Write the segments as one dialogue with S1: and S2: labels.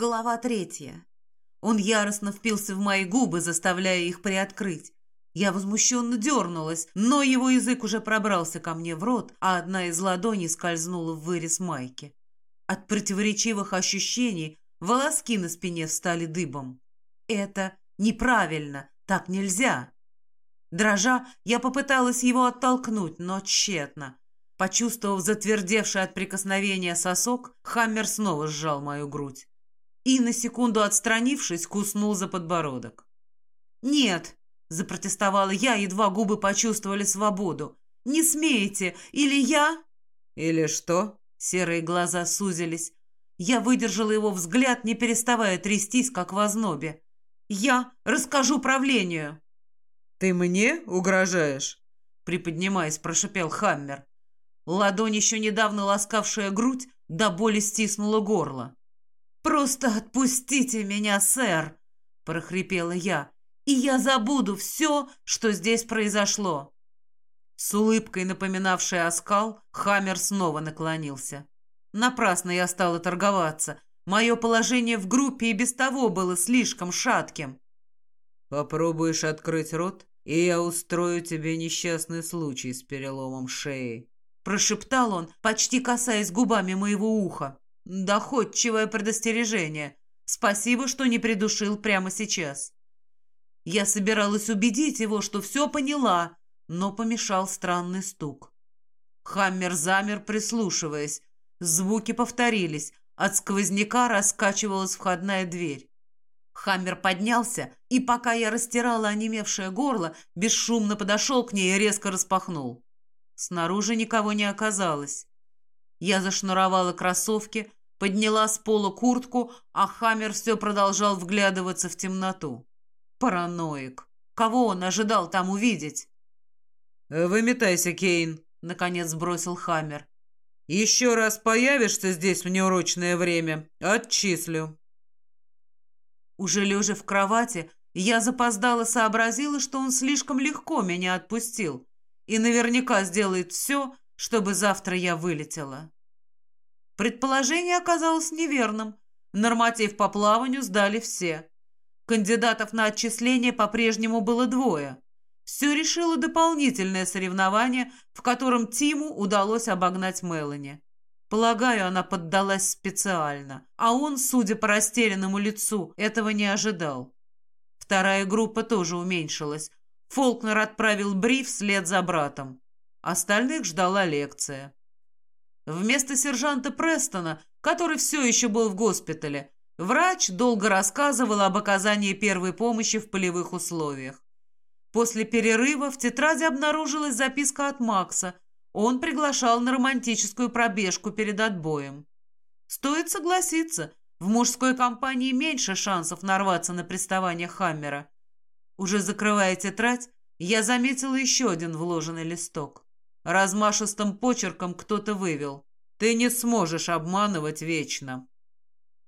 S1: Глава третья. Он яростно впился в мои губы, заставляя их приоткрыть. Я возмущенно дернулась, но его язык уже пробрался ко мне в рот, а одна из ладоней скользнула в вырез майки. От противоречивых ощущений волоски на спине встали дыбом. Это неправильно, так нельзя. Дрожа, я попыталась его оттолкнуть, но тщетно. Почувствовав затвердевший от прикосновения сосок, Хаммер снова сжал мою грудь и, на секунду отстранившись, куснул за подбородок. «Нет!» – запротестовала я, едва губы почувствовали свободу. «Не смеете! Или я...»
S2: «Или что?» – серые глаза сузились.
S1: Я выдержала его взгляд, не переставая трястись, как в ознобе. «Я расскажу правлению!»
S2: «Ты мне угрожаешь?»
S1: Приподнимаясь, прошипел Хаммер. Ладонь, еще недавно ласкавшая грудь, до боли стиснула горло. «Просто отпустите меня, сэр!» – прохрипела я. «И я забуду все, что здесь произошло!» С улыбкой, напоминавшей оскал, Хаммер снова наклонился. Напрасно я стала торговаться. Мое положение в группе и без того было слишком шатким.
S2: «Попробуешь открыть рот, и я устрою тебе несчастный случай с переломом шеи»,
S1: прошептал он, почти касаясь губами моего уха. Доходчивое предостережение. Спасибо, что не придушил прямо сейчас. Я собиралась убедить его, что все поняла, но помешал странный стук. Хаммер замер, прислушиваясь. Звуки повторились. От сквозняка раскачивалась входная дверь. Хаммер поднялся, и пока я растирала онемевшее горло, бесшумно подошел к ней и резко распахнул. Снаружи никого не оказалось. Я зашнуровала кроссовки, подняла с пола куртку, а Хаммер все продолжал вглядываться в темноту. Параноик. Кого он ожидал там увидеть?
S2: «Выметайся, Кейн», — наконец бросил Хаммер. «Еще раз появишься здесь в неурочное время, отчислю».
S1: Уже лежа в кровати, я запоздала сообразила, что он слишком легко меня отпустил и наверняка сделает все, чтобы завтра я вылетела. Предположение оказалось неверным. Норматив по плаванию сдали все. Кандидатов на отчисление по-прежнему было двое. Все решило дополнительное соревнование, в котором Тиму удалось обогнать Мелани. Полагаю, она поддалась специально, а он, судя по растерянному лицу, этого не ожидал. Вторая группа тоже уменьшилась. Фолкнер отправил бриф вслед за братом. Остальных ждала лекция. Вместо сержанта Престона, который все еще был в госпитале, врач долго рассказывал об оказании первой помощи в полевых условиях. После перерыва в тетради обнаружилась записка от Макса. Он приглашал на романтическую пробежку перед отбоем. Стоит согласиться, в мужской компании меньше шансов нарваться на приставание Хаммера. Уже закрывая тетрадь, я заметила еще один вложенный листок. Размашистым почерком кто-то вывел. «Ты не сможешь обманывать вечно».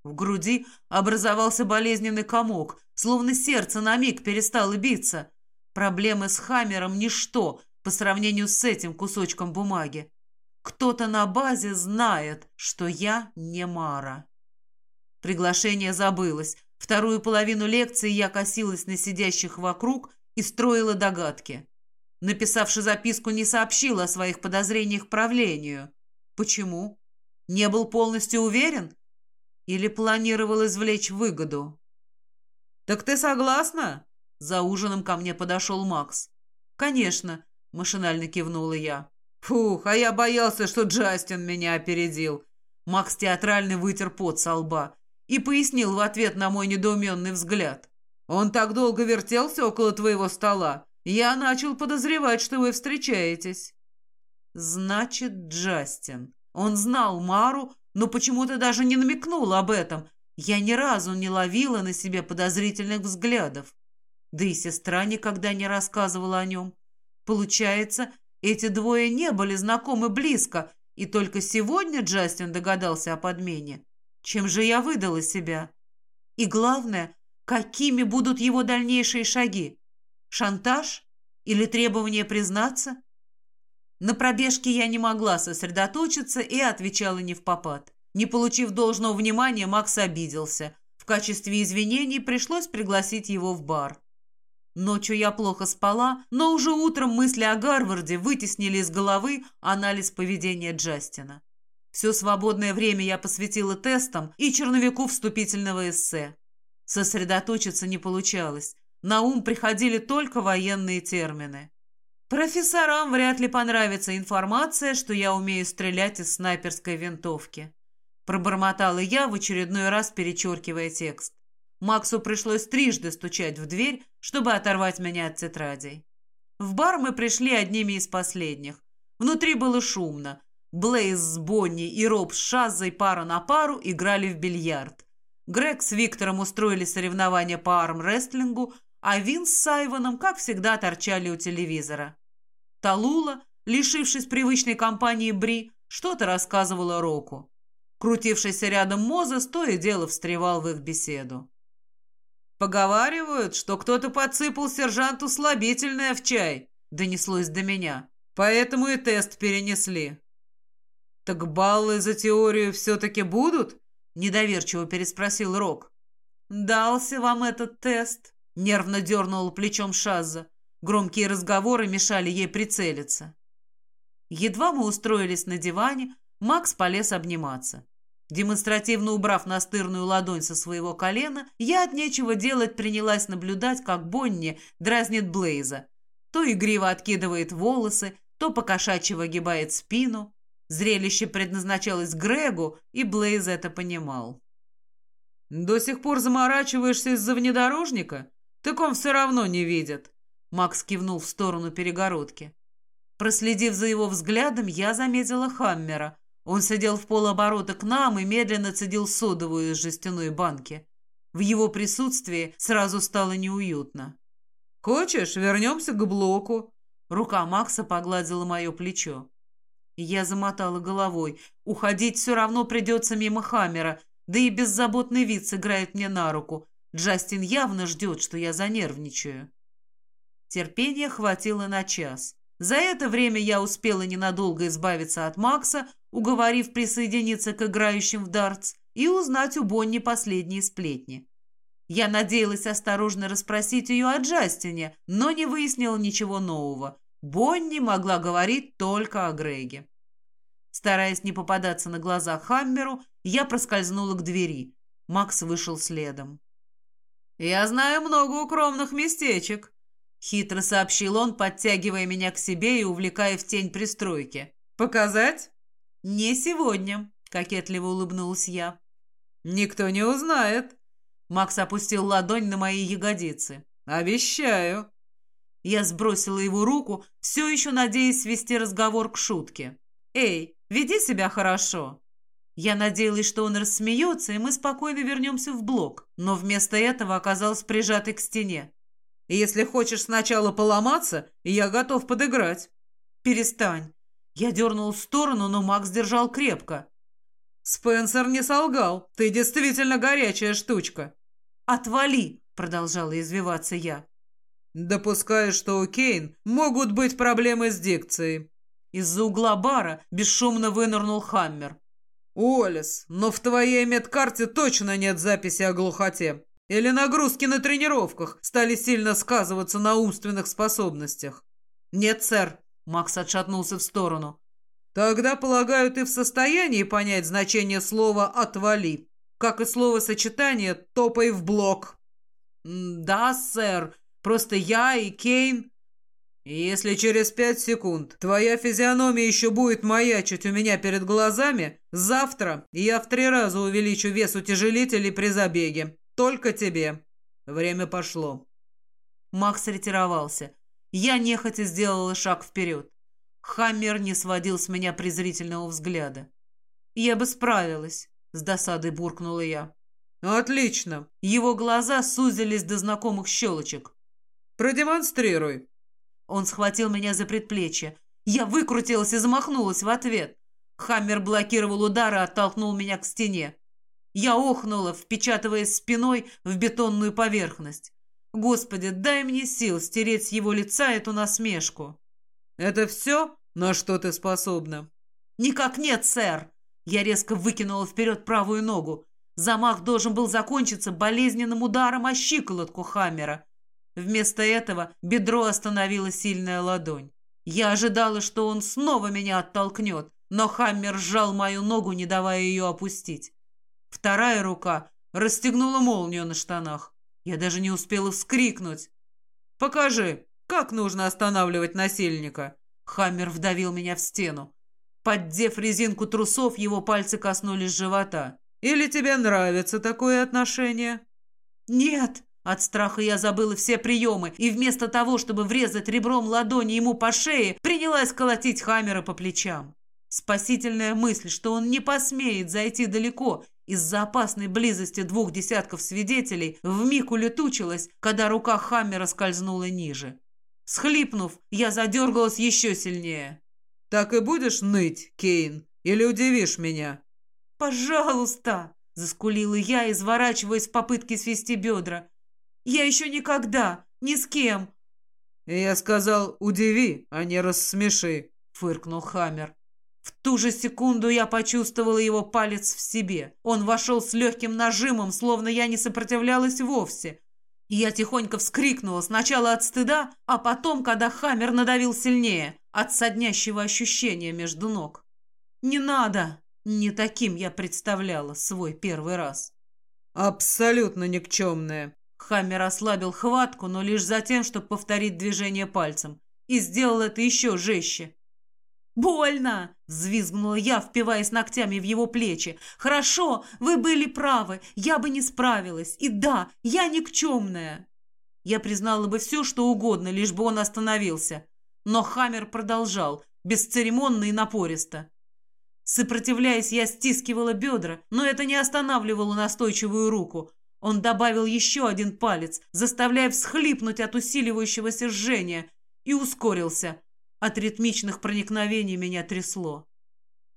S1: В груди образовался болезненный комок, словно сердце на миг перестало биться. Проблемы с Хаммером – ничто по сравнению с этим кусочком бумаги. Кто-то на базе знает, что я не Мара. Приглашение забылось. Вторую половину лекции я косилась на сидящих вокруг и строила догадки написавший записку, не сообщил о своих подозрениях правлению. Почему? Не был полностью уверен? Или планировал извлечь выгоду? «Так ты согласна?» За ужином ко мне подошел Макс. «Конечно», — машинально кивнула я. «Фух, а я боялся, что Джастин меня опередил». Макс театрально вытер пот со лба и пояснил в ответ на мой недоуменный взгляд. «Он так долго вертелся около твоего стола, я начал подозревать, что вы встречаетесь». «Значит, Джастин. Он знал Мару, но почему-то даже не намекнул об этом. Я ни разу не ловила на себе подозрительных взглядов. Да и сестра никогда не рассказывала о нем. Получается, эти двое не были знакомы близко, и только сегодня Джастин догадался о подмене. Чем же я выдала себя? И главное, какими будут его дальнейшие шаги? Шантаж? Или требование признаться? На пробежке я не могла сосредоточиться и отвечала не в попад. Не получив должного внимания, Макс обиделся. В качестве извинений пришлось пригласить его в бар. Ночью я плохо спала, но уже утром мысли о Гарварде вытеснили из головы анализ поведения Джастина. Все свободное время я посвятила тестам и черновику вступительного эссе. Сосредоточиться не получалось. На ум приходили только военные термины. Профессорам вряд ли понравится информация, что я умею стрелять из снайперской винтовки. Пробормотала я, в очередной раз перечеркивая текст. Максу пришлось трижды стучать в дверь, чтобы оторвать меня от тетрадей. В бар мы пришли одними из последних. Внутри было шумно. Блейз с Бонни и Роб с Шазой пара на пару играли в бильярд. Грег с Виктором устроили соревнования по армрестлингу, а Винс с Сайвоном, как всегда, торчали у телевизора. Талула, лишившись привычной компании Бри, что-то рассказывала Року. Крутившийся рядом Мозес то и дело встревал в их беседу. «Поговаривают, что кто-то подсыпал сержанту слабительное в чай», — донеслось до меня. «Поэтому и тест перенесли». «Так баллы за теорию все-таки будут?» — недоверчиво переспросил Рок. «Дался вам этот тест?» — нервно дернул плечом Шаза. Громкие разговоры мешали ей прицелиться. Едва мы устроились на диване, Макс полез обниматься. Демонстративно убрав настырную ладонь со своего колена, я от нечего делать принялась наблюдать, как Бонни дразнит Блейза. То игриво откидывает волосы, то покошачьи выгибает спину. Зрелище предназначалось Грегу, и Блейз это понимал. «До сих пор заморачиваешься из-за внедорожника? Так он все равно не видит», — Макс кивнул в сторону перегородки. Проследив за его взглядом, я заметила Хаммера. Он сидел в полоборота к нам и медленно цедил содовую из жестяной банки. В его присутствии сразу стало неуютно. «Хочешь, вернемся к блоку?» Рука Макса погладила мое плечо. Я замотала головой. Уходить все равно придется мимо Хаммера, да и беззаботный вид сыграет мне на руку. Джастин явно ждет, что я занервничаю. Терпения хватило на час. За это время я успела ненадолго избавиться от Макса, уговорив присоединиться к играющим в дартс, и узнать у Бонни последние сплетни. Я надеялась осторожно расспросить ее о Джастине, но не выяснила ничего нового. Бонни могла говорить только о Греге. Стараясь не попадаться на глаза Хаммеру, я проскользнула к двери. Макс вышел следом. «Я знаю много укромных местечек», — хитро сообщил он, подтягивая меня к себе и увлекая в тень пристройки. «Показать?» «Не сегодня», — кокетливо улыбнулась я. «Никто не узнает». Макс опустил ладонь на мои ягодицы. «Обещаю». Я сбросила его руку, все еще надеясь свести разговор к шутке. «Эй, веди себя хорошо!» Я надеялась, что он рассмеется, и мы спокойно вернемся в блок, но вместо этого оказался прижатый к стене. «Если хочешь сначала поломаться, я готов подыграть». «Перестань». Я дернул в сторону, но Макс держал крепко. «Спенсер не солгал. Ты действительно горячая штучка». «Отвали!» — продолжала извиваться я. «Допускаю, что у Кейн могут быть проблемы с дикцией». Из-за угла бара бесшумно вынырнул Хаммер. «Уоллес, но в твоей медкарте точно нет записи о глухоте. Или нагрузки на тренировках стали сильно сказываться на умственных способностях?» «Нет, сэр», — Макс отшатнулся в сторону. «Тогда, полагаю, ты в состоянии понять значение слова «отвали», как и словосочетание «топай в блок». «Да, сэр», Просто я и Кейн... Если через пять секунд твоя физиономия еще будет маячить у меня перед глазами, завтра я в три раза увеличу вес утяжелителей при забеге. Только тебе. Время пошло. Макс ретировался. Я нехотя сделала шаг вперед. Хаммер не сводил с меня презрительного взгляда. «Я бы справилась», — с досадой буркнула я. «Отлично!» Его глаза сузились до знакомых щелочек. Продемонстрируй!» Он схватил меня за предплечье. Я выкрутилась и замахнулась в ответ. Хаммер блокировал удар и оттолкнул меня к стене. Я охнула, впечатываясь спиной в бетонную поверхность. Господи, дай мне сил стереть с его лица эту насмешку. «Это все, на что ты способна?» «Никак нет, сэр!» Я резко выкинула вперед правую ногу. Замах должен был закончиться болезненным ударом о щиколотку Хаммера. Вместо этого бедро остановила сильная ладонь. Я ожидала, что он снова меня оттолкнет, но Хаммер сжал мою ногу, не давая ее опустить. Вторая рука расстегнула молнию на штанах. Я даже не успела вскрикнуть. «Покажи, как нужно останавливать насильника?» Хаммер вдавил меня в стену. Поддев резинку трусов, его пальцы коснулись живота. «Или тебе нравится такое отношение?» «Нет!» От страха я забыла все приемы, и вместо того, чтобы врезать ребром ладони ему по шее, принялась колотить Хаммера по плечам. Спасительная мысль, что он не посмеет зайти далеко из-за опасной близости двух десятков свидетелей, вмиг улетучилась, когда рука Хаммера скользнула ниже. Схлипнув, я задергалась еще сильнее.
S2: «Так и будешь ныть, Кейн, или удивишь меня?»
S1: «Пожалуйста!» — заскулила я, изворачиваясь в попытке свести бедра. «Я еще никогда, ни с кем!»
S2: «Я сказал, удиви, а не рассмеши!» — фыркнул Хаммер.
S1: В ту же секунду я почувствовала его палец в себе. Он вошел с легким нажимом, словно я не сопротивлялась вовсе. Я тихонько вскрикнула, сначала от стыда, а потом, когда Хаммер надавил сильнее, от соднящего ощущения между ног. «Не надо!» Не таким я представляла свой первый раз.
S2: «Абсолютно никчемная!»
S1: Хаммер ослабил хватку, но лишь за тем, чтобы повторить движение пальцем. И сделал это еще жестче. «Больно!» — взвизгнула я, впиваясь ногтями в его плечи. «Хорошо, вы были правы, я бы не справилась. И да, я никчемная!» Я признала бы все, что угодно, лишь бы он остановился. Но Хаммер продолжал, бесцеремонно и напористо. Сопротивляясь, я стискивала бедра, но это не останавливало настойчивую руку. Он добавил еще один палец, заставляя всхлипнуть от усиливающегося жжения, и ускорился. От ритмичных проникновений меня трясло.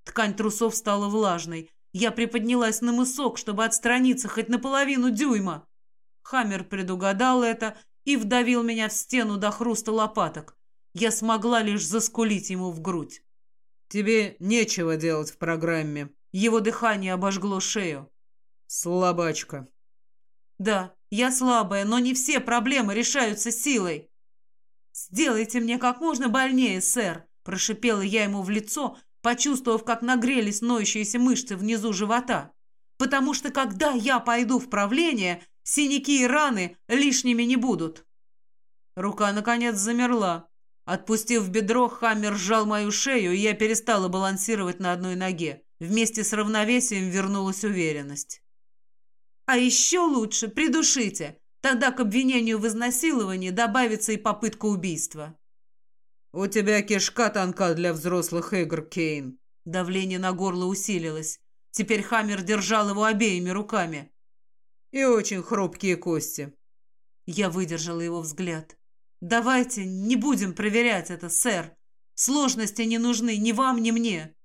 S1: Ткань трусов стала влажной. Я приподнялась на мысок, чтобы отстраниться хоть наполовину дюйма. Хаммер предугадал это и вдавил меня в стену до хруста лопаток. Я смогла лишь заскулить ему в грудь.
S2: «Тебе нечего делать в программе».
S1: Его дыхание обожгло шею.
S2: «Слабачка».
S1: «Да, я слабая, но не все проблемы решаются силой». «Сделайте мне как можно больнее, сэр», – прошипела я ему в лицо, почувствовав, как нагрелись ноющиеся мышцы внизу живота. «Потому что когда я пойду в правление, синяки и раны лишними не будут». Рука, наконец, замерла. Отпустив бедро, Хаммер сжал мою шею, и я перестала балансировать на одной ноге. Вместе с равновесием вернулась уверенность. «А еще лучше придушите. Тогда к обвинению в изнасиловании добавится и попытка убийства.
S2: «У тебя кишка тонка для взрослых игр, Кейн».
S1: Давление на горло усилилось. Теперь Хаммер держал его обеими руками.
S2: «И очень хрупкие кости».
S1: Я выдержала его взгляд. «Давайте не будем проверять это, сэр. Сложности не нужны ни вам, ни мне».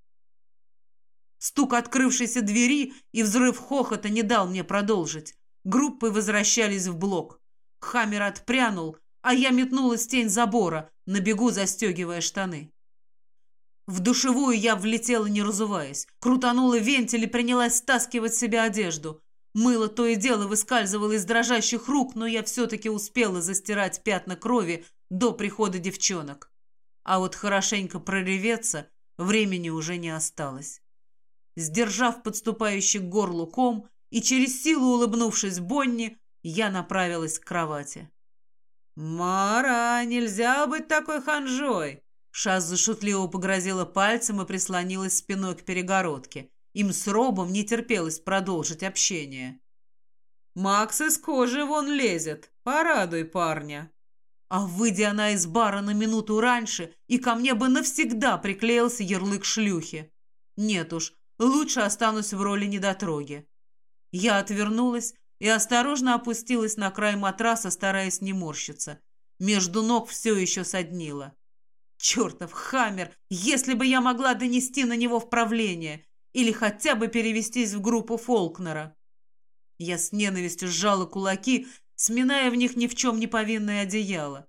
S1: Стук открывшейся двери и взрыв хохота не дал мне продолжить. Группы возвращались в блок. Хаммер отпрянул, а я метнулась в тень забора, на бегу застегивая штаны. В душевую я влетела, не разуваясь. Крутанула вентиль и принялась стаскивать с себя одежду. Мыло то и дело выскальзывало из дрожащих рук, но я все-таки успела застирать пятна крови до прихода девчонок. А вот хорошенько прореветься времени уже не осталось. Сдержав подступающий к горлу ком, и через силу улыбнувшись Бонни, я направилась к кровати.
S2: «Мара, нельзя быть такой ханжой!»
S1: Шаза шутливо погрозила пальцем и прислонилась спиной к перегородке. Им с Робом не терпелось продолжить общение.
S2: «Макс из кожи вон лезет. Порадуй парня!»
S1: А выйдя она из бара на минуту раньше, и ко мне бы навсегда приклеился ярлык шлюхи. Нет уж, лучше останусь в роли недотроги. Я отвернулась и осторожно опустилась на край матраса, стараясь не морщиться. Между ног все еще соднило. Чертов хаммер! Если бы я могла донести на него вправление или хотя бы перевестись в группу Фолкнера. Я с ненавистью сжала кулаки, сминая в них ни в чем не повинное одеяло.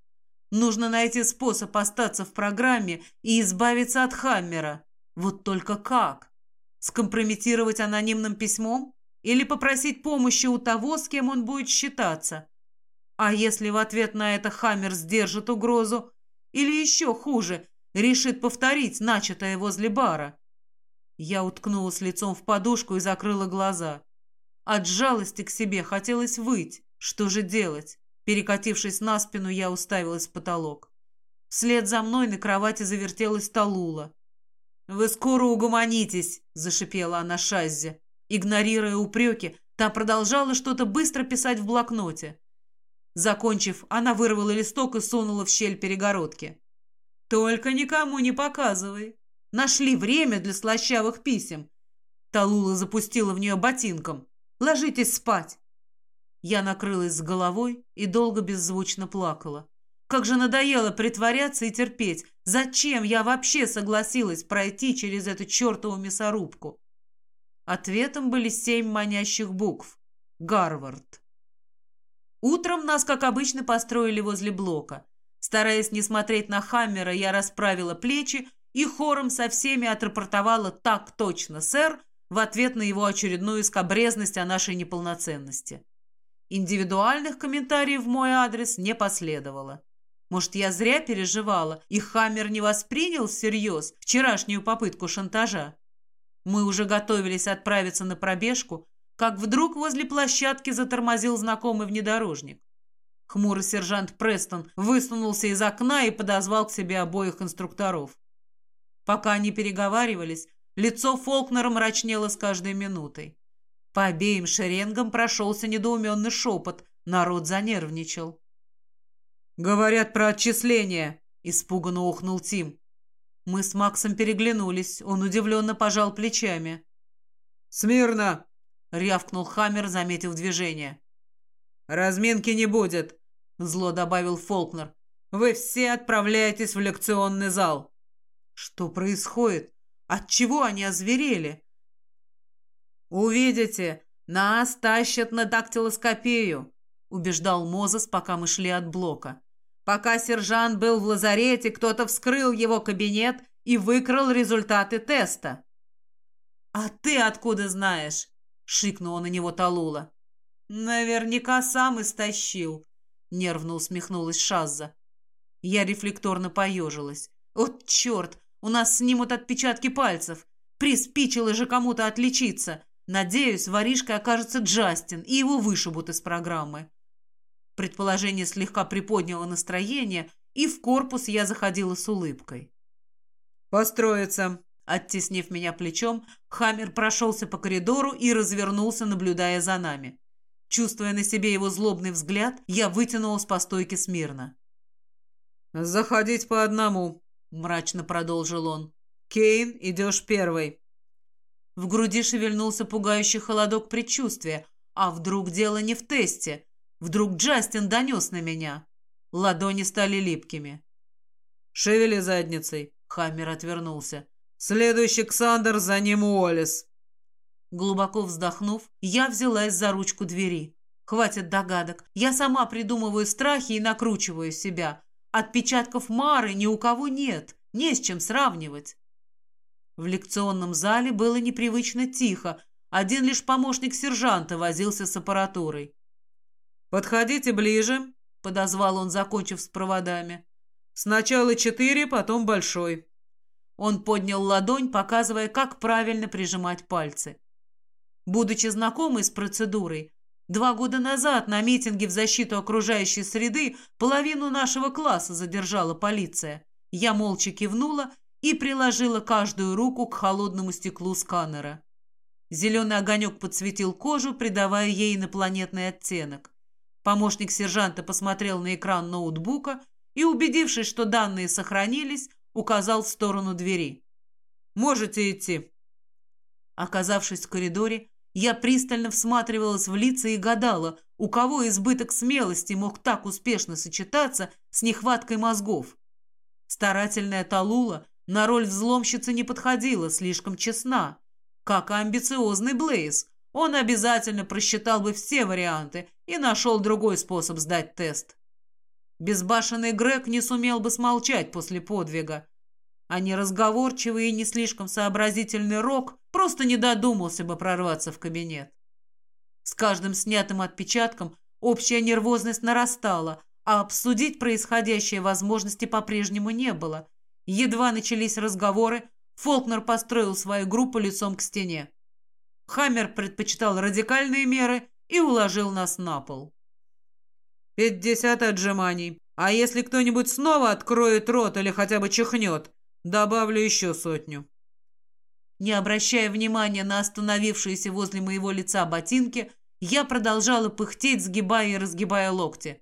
S1: Нужно найти способ остаться в программе и избавиться от Хаммера. Вот только как? Скомпрометировать анонимным письмом? или попросить помощи у того, с кем он будет считаться. А если в ответ на это Хаммер сдержит угрозу, или еще хуже, решит повторить начатое возле бара? Я уткнулась лицом в подушку и закрыла глаза. От жалости к себе хотелось выть. Что же делать? Перекатившись на спину, я уставилась в потолок. Вслед за мной на кровати завертелась Талула. «Вы скоро угомонитесь!» – зашипела она Шаззе. Игнорируя упреки, та продолжала что-то быстро писать в блокноте. Закончив, она вырвала листок и сунула в щель перегородки. «Только никому не показывай. Нашли время для слащавых писем». Талула запустила в нее ботинком. «Ложитесь спать». Я накрылась с головой и долго беззвучно плакала. Как же надоело притворяться и терпеть. Зачем я вообще согласилась пройти через эту чертову мясорубку? Ответом были семь манящих букв. Гарвард. Утром нас, как обычно, построили возле блока. Стараясь не смотреть на Хаммера, я расправила плечи и хором со всеми отрапортовала «так точно, сэр» в ответ на его очередную скобрезность о нашей неполноценности. Индивидуальных комментариев в мой адрес не последовало. Может, я зря переживала, и Хаммер не воспринял всерьез вчерашнюю попытку шантажа? Мы уже готовились отправиться на пробежку, как вдруг возле площадки затормозил знакомый внедорожник. Хмурый сержант Престон высунулся из окна и подозвал к себе обоих инструкторов. Пока они переговаривались, лицо Фолкнера мрачнело с каждой минутой. По обеим шеренгам прошелся недоуменный шепот, народ занервничал. «Говорят про отчисление», — испуганно ухнул Тим. Мы с Максом переглянулись, он удивленно пожал плечами. «Смирно!» — рявкнул Хаммер, заметив движение. «Разминки не будет», — зло добавил Фолкнер. «Вы все отправляетесь в лекционный зал». «Что происходит? Отчего они озверели?» «Увидите, нас тащат на дактилоскопию», — убеждал Мозес, пока мы шли от блока. «Пока сержант был в лазарете, кто-то вскрыл его кабинет и выкрал результаты теста». «А ты откуда знаешь?» шикнула на него Талула. Наверняка сам истощил, нервно усмехнулась Шазза. Я рефлекторно поежилась. Вот черт, у нас снимут отпечатки пальцев. Приспичило же кому-то отличиться. Надеюсь, воришкой окажется Джастин, и его вышибут из программы. Предположение слегка приподняло настроение, и в корпус я заходила с улыбкой. «Построиться!» Оттеснив меня плечом, Хаммер прошелся по коридору и развернулся, наблюдая за нами. Чувствуя на себе его злобный взгляд, я вытянулась по стойке смирно. «Заходить по одному», — мрачно продолжил он. «Кейн, идешь первой». В груди шевельнулся пугающий холодок предчувствия. А вдруг дело не в тесте? Вдруг Джастин донес на меня? Ладони стали липкими. «Шевели задницей», — Хаммер отвернулся. Следующий Ксандр, за ним Уоллес. Глубоко вздохнув, я взялась за ручку двери. Хватит догадок. Я сама придумываю страхи и накручиваю себя. Отпечатков Мары ни у кого нет. Не с чем сравнивать. В лекционном зале было непривычно тихо. Один лишь помощник сержанта возился с аппаратурой. «Подходите ближе», — подозвал он, закончив с проводами. «Сначала четыре, потом большой». Он поднял ладонь, показывая, как правильно прижимать пальцы. Будучи знакомой с процедурой, два года назад на митинге в защиту окружающей среды половину нашего класса задержала полиция. Я молча кивнула и приложила каждую руку к холодному стеклу сканера. Зеленый огонек подсветил кожу, придавая ей инопланетный оттенок. Помощник сержанта посмотрел на экран ноутбука и, убедившись, что данные сохранились, указал в сторону двери. «Можете идти». Оказавшись в коридоре, я пристально всматривалась в лица и гадала, у кого избыток смелости мог так успешно сочетаться с нехваткой мозгов. Старательная Талула на роль взломщицы не подходила, слишком честна. Как и амбициозный Блейз, он обязательно просчитал бы все варианты и нашел другой способ сдать тест. Безбашенный Грег не сумел бы смолчать после подвига, а неразговорчивый и не слишком сообразительный Рок просто не додумался бы прорваться в кабинет. С каждым снятым отпечатком общая нервозность нарастала, а обсудить происходящее возможности по-прежнему не было. Едва начались разговоры, Фолкнер построил свою группу лицом к стене. Хаммер предпочитал радикальные меры и уложил нас на пол.
S2: «Пятьдесят отжиманий. А если кто-нибудь снова откроет рот или хотя бы чихнет, добавлю еще сотню».
S1: Не обращая внимания на остановившиеся возле моего лица ботинки, я продолжала пыхтеть, сгибая и разгибая локти.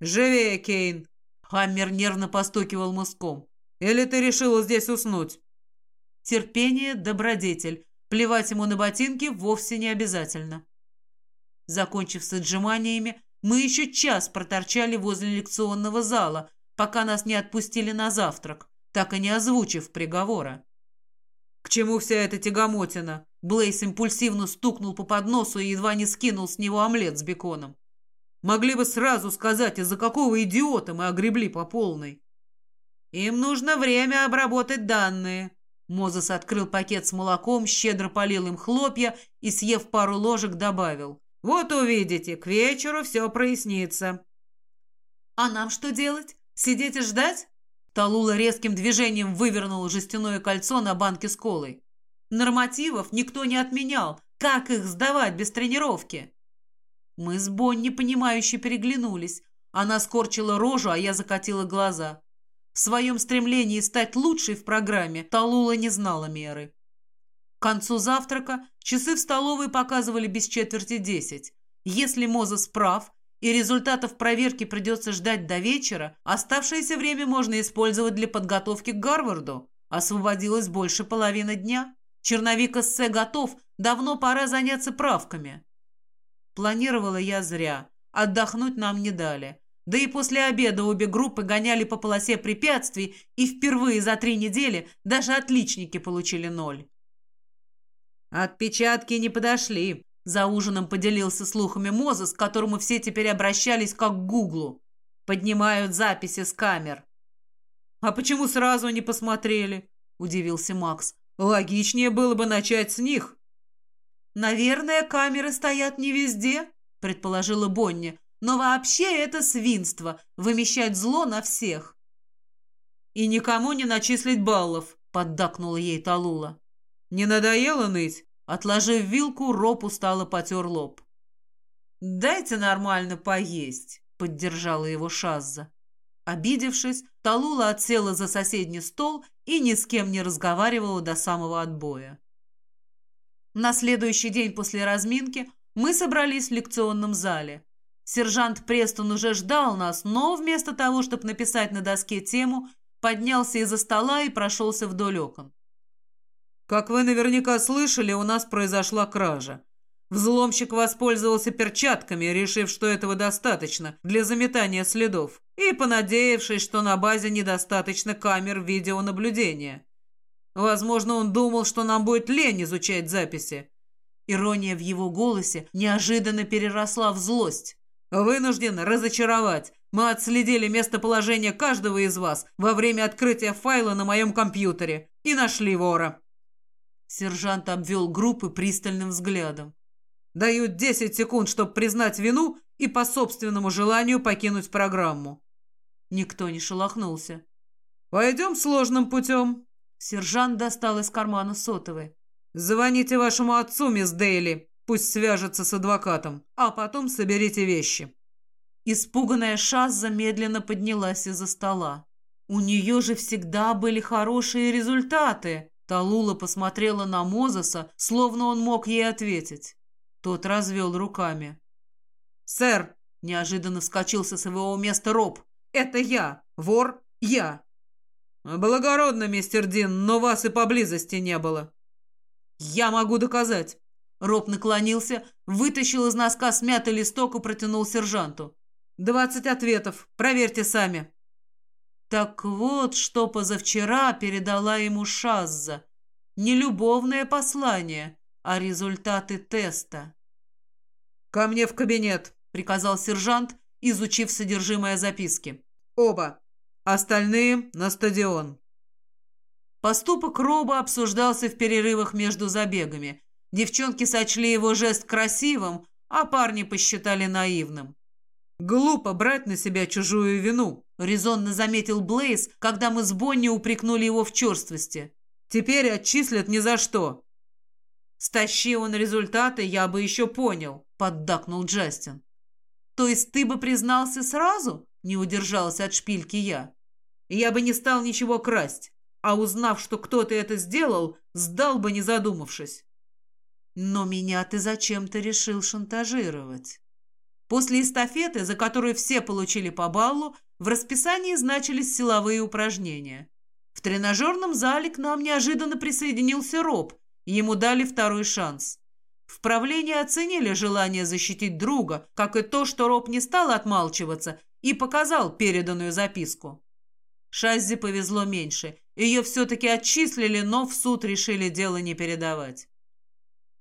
S2: «Живее, Кейн!»
S1: Хаммер нервно постукивал мыском.
S2: «Или ты решила здесь уснуть?»
S1: Терпение – добродетель. Плевать ему на ботинки вовсе не обязательно. Закончив с отжиманиями, мы еще час проторчали возле лекционного зала, пока нас не отпустили на завтрак, так и не озвучив приговора.
S2: «К чему вся эта тягомотина?»
S1: Блейс импульсивно стукнул по подносу и едва не скинул с него омлет с беконом.
S2: «Могли бы сразу сказать, из-за какого идиота мы огребли по полной».
S1: «Им нужно время обработать данные». Мозес открыл пакет с молоком, щедро полил им хлопья и, съев пару ложек, добавил.
S2: «Вот увидите, к вечеру все прояснится».
S1: «А нам что делать? Сидеть и ждать?» Талула резким движением вывернула жестяное кольцо на банке с колой. Нормативов никто не отменял. Как их сдавать без тренировки? Мы с Бонни, понимающе переглянулись. Она скорчила рожу, а я закатила глаза. В своем стремлении стать лучшей в программе Талула не знала меры. К концу завтрака часы в столовой показывали без четверти десять. Если Мозес прав, и результатов проверки придется ждать до вечера, оставшееся время можно использовать для подготовки к Гарварду. Освободилось больше половины дня. Черновик эссе готов, давно пора заняться правками. Планировала я зря. Отдохнуть нам не дали. Да и после обеда обе группы гоняли по полосе препятствий, и впервые за три недели даже отличники получили ноль.
S2: «Отпечатки не подошли», — за ужином поделился слухами Мозес, к которому все теперь обращались как к Гуглу. «Поднимают записи с камер». «А почему сразу не посмотрели?» — удивился Макс. Логичнее было бы начать с них.
S1: «Наверное, камеры стоят не везде», — предположила Бонни. «Но вообще это свинство — вымещать зло на всех».
S2: «И никому не начислить баллов», — поддакнула ей Талула. «Не надоело ныть?» Отложив вилку, Роб устало потер лоб.
S1: «Дайте нормально поесть», — поддержала его Шазза. Обидевшись, Талула отсела за соседний стол и ни с кем не разговаривала до самого отбоя. На следующий день после разминки мы собрались в лекционном зале. Сержант Престон уже ждал нас, но вместо того, чтобы написать на доске тему, поднялся из-за стола и прошелся вдоль окон.
S2: «Как вы наверняка слышали, у нас произошла кража. Взломщик воспользовался перчатками, решив, что этого достаточно для заметания следов, и понадеявшись, что на базе недостаточно камер видеонаблюдения. Возможно, он думал, что нам будет лень изучать записи.
S1: Ирония в его голосе неожиданно переросла в злость.
S2: «Вынужден разочаровать. Мы отследили местоположение каждого из вас во время открытия файла на моем компьютере и нашли вора».
S1: Сержант обвел группы пристальным взглядом.
S2: Дают 10 секунд, чтобы признать вину и по собственному желанию покинуть программу.
S1: Никто не шелохнулся.
S2: «Пойдем сложным путем».
S1: Сержант достал из кармана сотовый.
S2: «Звоните вашему отцу, мисс Дейли. Пусть свяжется с адвокатом, а потом соберите вещи».
S1: Испуганная Шазза медленно поднялась из-за стола. «У нее же всегда были хорошие результаты!» Талула посмотрела на Мозеса, словно он мог ей ответить. Тот развел руками.
S2: «Сэр!» — неожиданно вскочил со своего места Роб. «Это я! Вор я!» «Благородно, мистер Дин, но вас и поблизости не было».
S1: «Я могу доказать!» Роб наклонился, вытащил из носка смятый листок и протянул сержанту.
S2: «Двадцать ответов. Проверьте сами».
S1: Так вот, что позавчера передала ему Шазза. Не любовное послание, а результаты теста.
S2: «Ко мне в кабинет», — приказал сержант, изучив содержимое записки. «Оба. Остальные на стадион».
S1: Поступок Роба обсуждался в перерывах между забегами. Девчонки сочли его жест красивым, а парни посчитали наивным.
S2: «Глупо брать на себя чужую вину», —
S1: резонно заметил Блейз, когда мы с Бонни упрекнули его в черствости.
S2: «Теперь отчислят ни за что».
S1: «Стащи он результаты, я бы еще понял», — поддакнул Джастин. «То есть ты бы признался сразу?» — не удержалась от шпильки я. «Я бы не стал ничего красть, а узнав, что кто-то это сделал, сдал бы, не задумавшись». «Но меня ты зачем-то решил шантажировать». После эстафеты, за которую все получили по баллу, в расписании значились силовые упражнения. В тренажерном зале к нам неожиданно присоединился Роб, ему дали второй шанс. В правлении оценили желание защитить друга, как и то, что Роб не стал отмалчиваться и показал переданную записку. Шаззи повезло меньше. Ее все-таки отчислили, но в суд решили дело не передавать.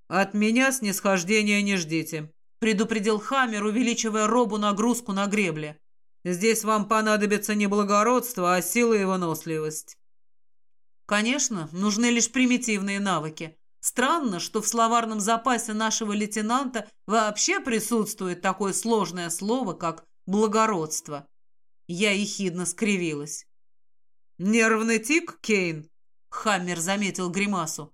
S2: «От меня снисхождения не ждите»,
S1: предупредил Хаммер, увеличивая робу нагрузку на гребле.
S2: «Здесь вам понадобится не благородство, а сила и выносливость».
S1: Конечно, нужны лишь примитивные навыки. Странно, что в словарном запасе нашего лейтенанта вообще присутствует такое сложное слово, как «благородство». Я ехидно скривилась.
S2: «Нервный тик, Кейн?»
S1: Хаммер заметил гримасу.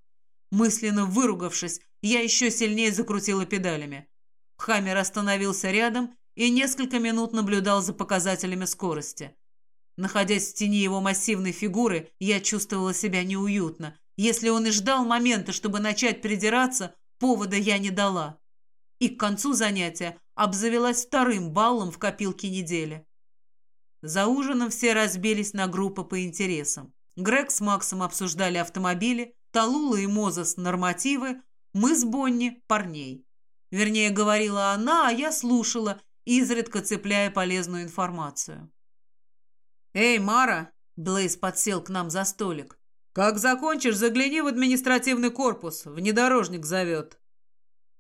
S1: Мысленно выругавшись, я еще сильнее закрутила педалями. Хаммер остановился рядом и несколько минут наблюдал за показателями скорости. Находясь в тени его массивной фигуры, я чувствовала себя неуютно. Если он и ждал момента, чтобы начать придираться, повода я не дала. И к концу занятия обзавелась вторым баллом в копилке недели. За ужином все разбились на группы по интересам. Грег с Максом обсуждали автомобили, Талула и Мозес – нормативы, мы с Бонни – парней. Вернее, говорила она, а я слушала, изредка цепляя полезную информацию.
S2: «Эй, Мара!»
S1: – Блейз подсел к нам за столик.
S2: «Как закончишь, загляни в административный корпус. Внедорожник зовет».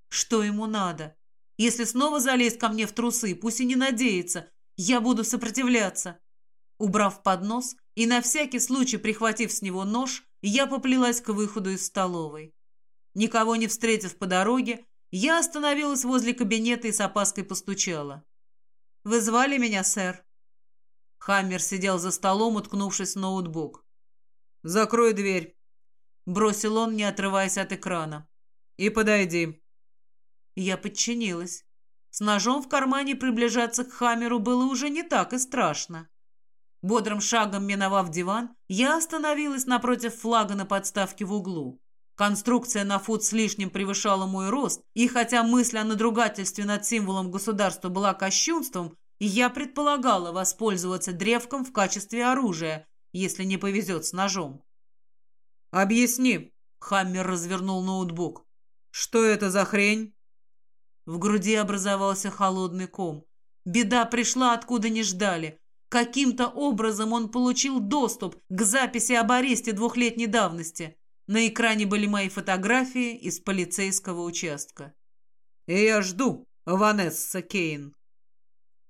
S1: «Что ему надо? Если снова залезть ко мне в трусы, пусть и не надеется. Я буду сопротивляться». Убрав поднос и на всякий случай прихватив с него нож, я поплелась к выходу из столовой. Никого не встретив по дороге, я остановилась возле кабинета и с опаской постучала. «Вы звали меня, сэр?» Хаммер сидел за столом, уткнувшись в ноутбук.
S2: «Закрой дверь», —
S1: бросил он, не отрываясь от экрана.
S2: «И подойди».
S1: Я подчинилась. С ножом в кармане приближаться к Хаммеру было уже не так и страшно. Бодрым шагом миновав диван, я остановилась напротив флага на подставке в углу. Конструкция на фут с лишним превышала мой рост, и хотя мысль о надругательстве над символом государства была кощунством, я предполагала воспользоваться древком в качестве оружия, если не повезет с ножом.
S2: «Объясни», —
S1: Хаммер развернул ноутбук.
S2: «Что это за хрень?»
S1: В груди образовался холодный ком. Беда пришла, откуда не ждали. Каким-то образом он получил доступ к записи об аресте двухлетней давности. На экране были мои фотографии из полицейского участка.
S2: «И я жду, Ванесса Кейн».